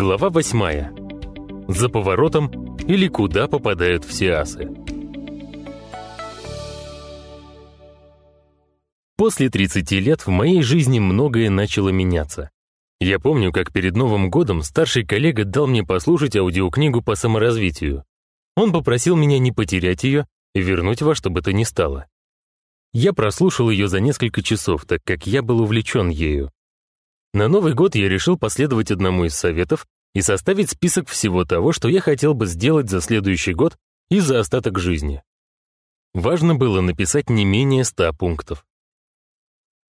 Глава восьмая. За поворотом или куда попадают все асы. После 30 лет в моей жизни многое начало меняться. Я помню, как перед Новым годом старший коллега дал мне послушать аудиокнигу по саморазвитию. Он попросил меня не потерять ее и вернуть во что бы то ни стало. Я прослушал ее за несколько часов, так как я был увлечен ею. На Новый год я решил последовать одному из советов и составить список всего того, что я хотел бы сделать за следующий год и за остаток жизни. Важно было написать не менее 100 пунктов.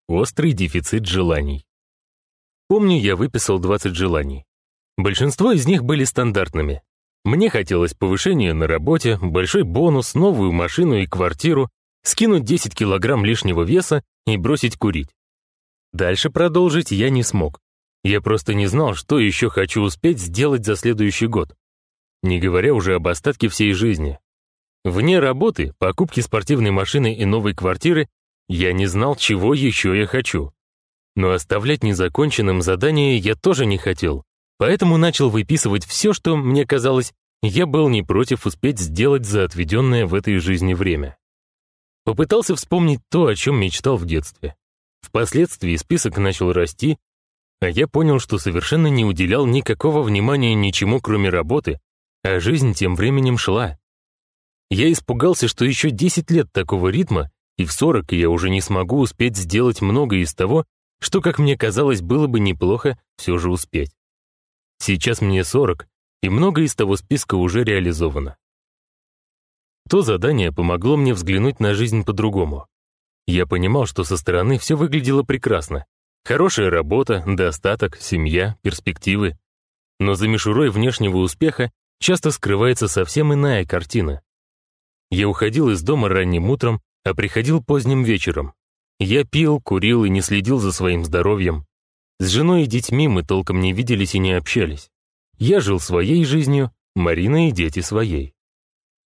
Острый дефицит желаний. Помню, я выписал 20 желаний. Большинство из них были стандартными. Мне хотелось повышения на работе, большой бонус, новую машину и квартиру, скинуть 10 килограмм лишнего веса и бросить курить. Дальше продолжить я не смог. Я просто не знал, что еще хочу успеть сделать за следующий год. Не говоря уже об остатке всей жизни. Вне работы, покупки спортивной машины и новой квартиры, я не знал, чего еще я хочу. Но оставлять незаконченным задание я тоже не хотел, поэтому начал выписывать все, что, мне казалось, я был не против успеть сделать за отведенное в этой жизни время. Попытался вспомнить то, о чем мечтал в детстве. Впоследствии список начал расти, а я понял, что совершенно не уделял никакого внимания ничему, кроме работы, а жизнь тем временем шла. Я испугался, что еще 10 лет такого ритма, и в 40 я уже не смогу успеть сделать многое из того, что, как мне казалось, было бы неплохо все же успеть. Сейчас мне 40, и многое из того списка уже реализовано. То задание помогло мне взглянуть на жизнь по-другому. Я понимал, что со стороны все выглядело прекрасно. Хорошая работа, достаток, семья, перспективы. Но за мишурой внешнего успеха часто скрывается совсем иная картина. Я уходил из дома ранним утром, а приходил поздним вечером. Я пил, курил и не следил за своим здоровьем. С женой и детьми мы толком не виделись и не общались. Я жил своей жизнью, Марина и дети своей.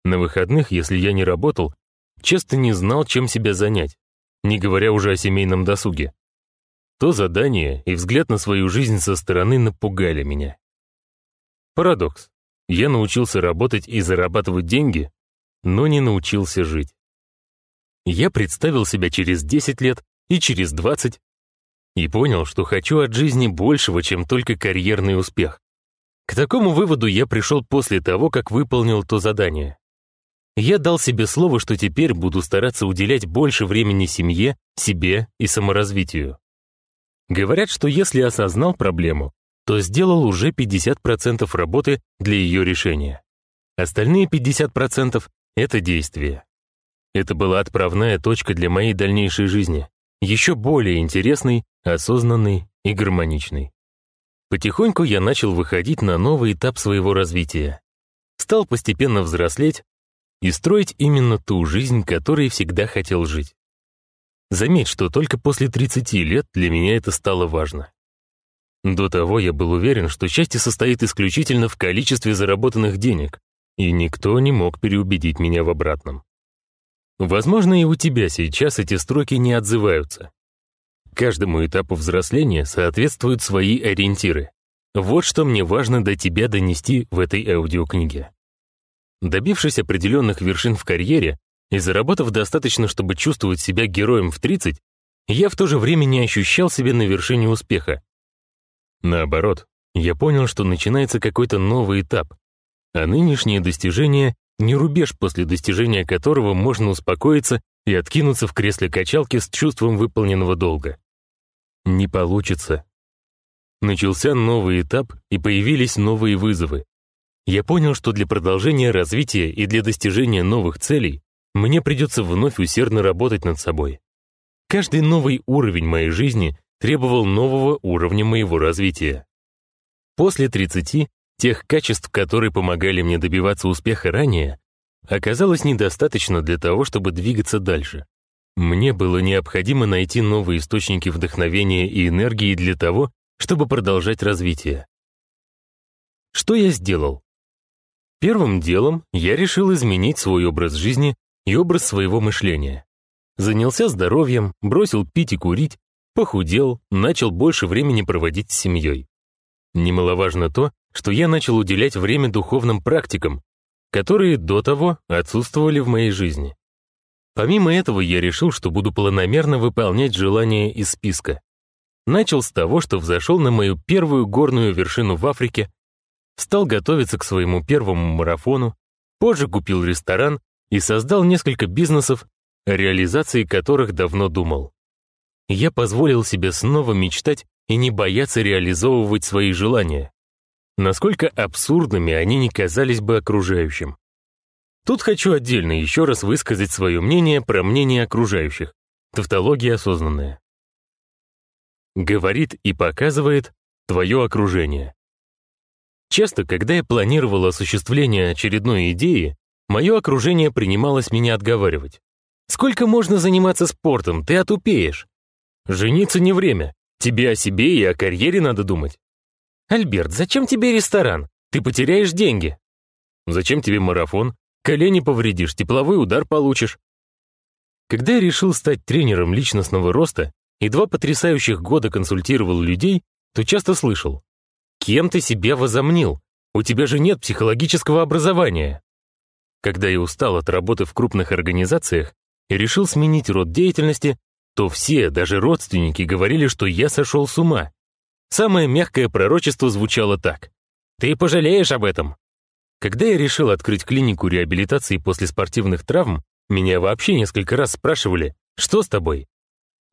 На выходных, если я не работал, часто не знал, чем себя занять не говоря уже о семейном досуге. То задание и взгляд на свою жизнь со стороны напугали меня. Парадокс. Я научился работать и зарабатывать деньги, но не научился жить. Я представил себя через 10 лет и через 20 и понял, что хочу от жизни большего, чем только карьерный успех. К такому выводу я пришел после того, как выполнил то задание. Я дал себе слово, что теперь буду стараться уделять больше времени семье, себе и саморазвитию. Говорят, что если осознал проблему, то сделал уже 50% работы для ее решения. Остальные 50% — это действие. Это была отправная точка для моей дальнейшей жизни, еще более интересной, осознанной и гармоничной. Потихоньку я начал выходить на новый этап своего развития. Стал постепенно взрослеть, и строить именно ту жизнь, которой всегда хотел жить. Заметь, что только после 30 лет для меня это стало важно. До того я был уверен, что счастье состоит исключительно в количестве заработанных денег, и никто не мог переубедить меня в обратном. Возможно, и у тебя сейчас эти строки не отзываются. Каждому этапу взросления соответствуют свои ориентиры. Вот что мне важно до тебя донести в этой аудиокниге. Добившись определенных вершин в карьере и заработав достаточно, чтобы чувствовать себя героем в 30, я в то же время не ощущал себя на вершине успеха. Наоборот, я понял, что начинается какой-то новый этап, а нынешние достижения — не рубеж, после достижения которого можно успокоиться и откинуться в кресле качалки с чувством выполненного долга. Не получится. Начался новый этап, и появились новые вызовы я понял, что для продолжения развития и для достижения новых целей мне придется вновь усердно работать над собой. Каждый новый уровень моей жизни требовал нового уровня моего развития. После 30 тех качеств, которые помогали мне добиваться успеха ранее, оказалось недостаточно для того, чтобы двигаться дальше. Мне было необходимо найти новые источники вдохновения и энергии для того, чтобы продолжать развитие. Что я сделал? Первым делом я решил изменить свой образ жизни и образ своего мышления. Занялся здоровьем, бросил пить и курить, похудел, начал больше времени проводить с семьей. Немаловажно то, что я начал уделять время духовным практикам, которые до того отсутствовали в моей жизни. Помимо этого, я решил, что буду планомерно выполнять желания из списка. Начал с того, что взошел на мою первую горную вершину в Африке, стал готовиться к своему первому марафону, позже купил ресторан и создал несколько бизнесов, реализации которых давно думал. Я позволил себе снова мечтать и не бояться реализовывать свои желания. Насколько абсурдными они не казались бы окружающим. Тут хочу отдельно еще раз высказать свое мнение про мнение окружающих. Тавтология осознанная. Говорит и показывает твое окружение. Часто, когда я планировал осуществление очередной идеи, мое окружение принималось меня отговаривать. «Сколько можно заниматься спортом? Ты отупеешь. Жениться не время. Тебе о себе и о карьере надо думать. Альберт, зачем тебе ресторан? Ты потеряешь деньги. Зачем тебе марафон? Колени повредишь, тепловой удар получишь. Когда я решил стать тренером личностного роста и два потрясающих года консультировал людей, то часто слышал. Кем ты себя возомнил? У тебя же нет психологического образования. Когда я устал от работы в крупных организациях и решил сменить род деятельности, то все, даже родственники, говорили, что я сошел с ума. Самое мягкое пророчество звучало так. «Ты пожалеешь об этом». Когда я решил открыть клинику реабилитации после спортивных травм, меня вообще несколько раз спрашивали «Что с тобой?».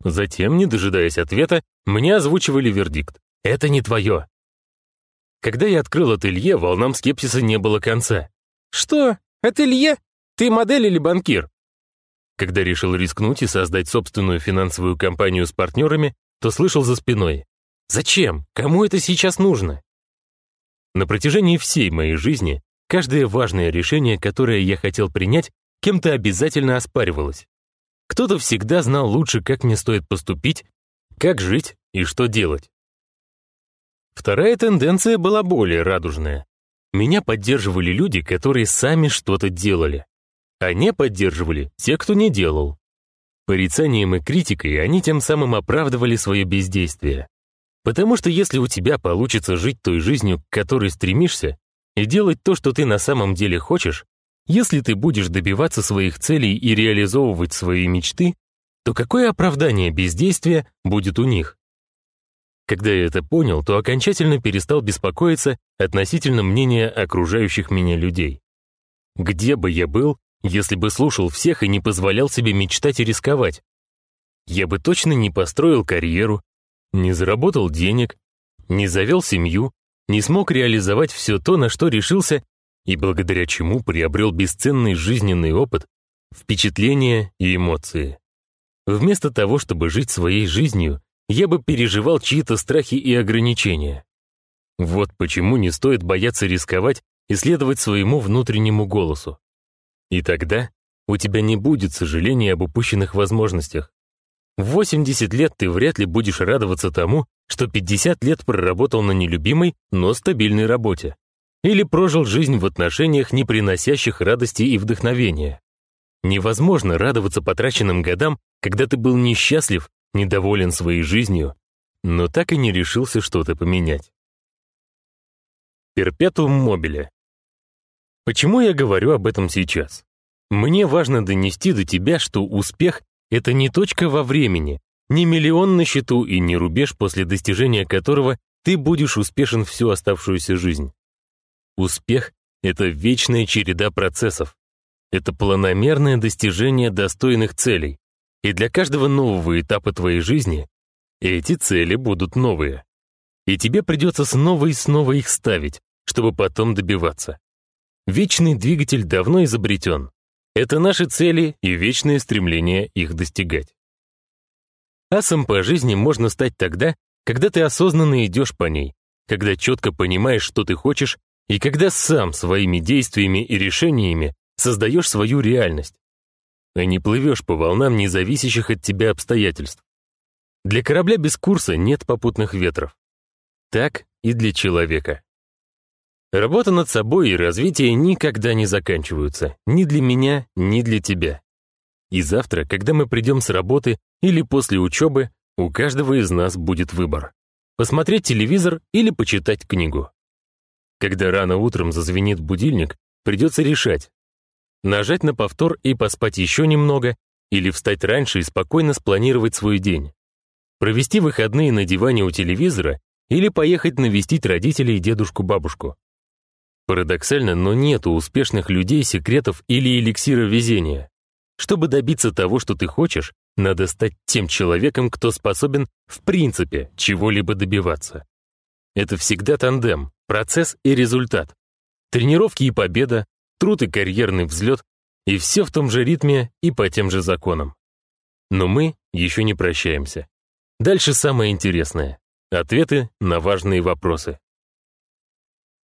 Затем, не дожидаясь ответа, мне озвучивали вердикт «Это не твое». Когда я открыл ателье, волнам скепсиса не было конца. «Что? Ателье? Ты модель или банкир?» Когда решил рискнуть и создать собственную финансовую компанию с партнерами, то слышал за спиной. «Зачем? Кому это сейчас нужно?» На протяжении всей моей жизни каждое важное решение, которое я хотел принять, кем-то обязательно оспаривалось. Кто-то всегда знал лучше, как мне стоит поступить, как жить и что делать. Вторая тенденция была более радужная. Меня поддерживали люди, которые сами что-то делали а не поддерживали те, кто не делал. Порицанием и критикой они тем самым оправдывали свое бездействие. Потому что если у тебя получится жить той жизнью, к которой стремишься, и делать то, что ты на самом деле хочешь, если ты будешь добиваться своих целей и реализовывать свои мечты, то какое оправдание бездействия будет у них? Когда я это понял, то окончательно перестал беспокоиться относительно мнения окружающих меня людей. Где бы я был, если бы слушал всех и не позволял себе мечтать и рисковать. Я бы точно не построил карьеру, не заработал денег, не завел семью, не смог реализовать все то, на что решился и благодаря чему приобрел бесценный жизненный опыт, впечатления и эмоции. Вместо того, чтобы жить своей жизнью, я бы переживал чьи-то страхи и ограничения. Вот почему не стоит бояться рисковать и следовать своему внутреннему голосу. И тогда у тебя не будет сожаления об упущенных возможностях. В 80 лет ты вряд ли будешь радоваться тому, что 50 лет проработал на нелюбимой, но стабильной работе. Или прожил жизнь в отношениях, не приносящих радости и вдохновения. Невозможно радоваться потраченным годам, когда ты был несчастлив, недоволен своей жизнью, но так и не решился что-то поменять. Перпетуум мобиле. Почему я говорю об этом сейчас? Мне важно донести до тебя, что успех — это не точка во времени, не миллион на счету и не рубеж, после достижения которого ты будешь успешен всю оставшуюся жизнь. Успех — это вечная череда процессов. Это планомерное достижение достойных целей. И для каждого нового этапа твоей жизни эти цели будут новые. И тебе придется снова и снова их ставить, чтобы потом добиваться. Вечный двигатель давно изобретен. Это наши цели и вечное стремление их достигать. Асом по жизни можно стать тогда, когда ты осознанно идешь по ней, когда четко понимаешь, что ты хочешь, и когда сам своими действиями и решениями создаешь свою реальность, а не плывешь по волнам независящих от тебя обстоятельств. Для корабля без курса нет попутных ветров. Так и для человека. Работа над собой и развитие никогда не заканчиваются, ни для меня, ни для тебя. И завтра, когда мы придем с работы или после учебы, у каждого из нас будет выбор. Посмотреть телевизор или почитать книгу. Когда рано утром зазвенит будильник, придется решать. Нажать на повтор и поспать еще немного, или встать раньше и спокойно спланировать свой день. Провести выходные на диване у телевизора или поехать навестить родителей и дедушку-бабушку. Парадоксально, но нет у успешных людей секретов или эликсира везения. Чтобы добиться того, что ты хочешь, надо стать тем человеком, кто способен в принципе чего-либо добиваться. Это всегда тандем, процесс и результат. Тренировки и победа, труд и карьерный взлет, и все в том же ритме и по тем же законам. Но мы еще не прощаемся. Дальше самое интересное. Ответы на важные вопросы.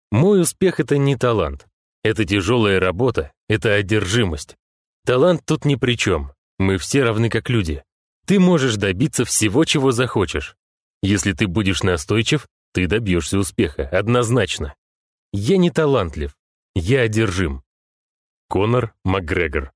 Мой успех — это не талант. Это тяжелая работа, это одержимость. Талант тут ни при чем. Мы все равны как люди. Ты можешь добиться всего, чего захочешь. Если ты будешь настойчив, ты добьешься успеха, однозначно. Я не талантлив, я одержим. Конор Макгрегор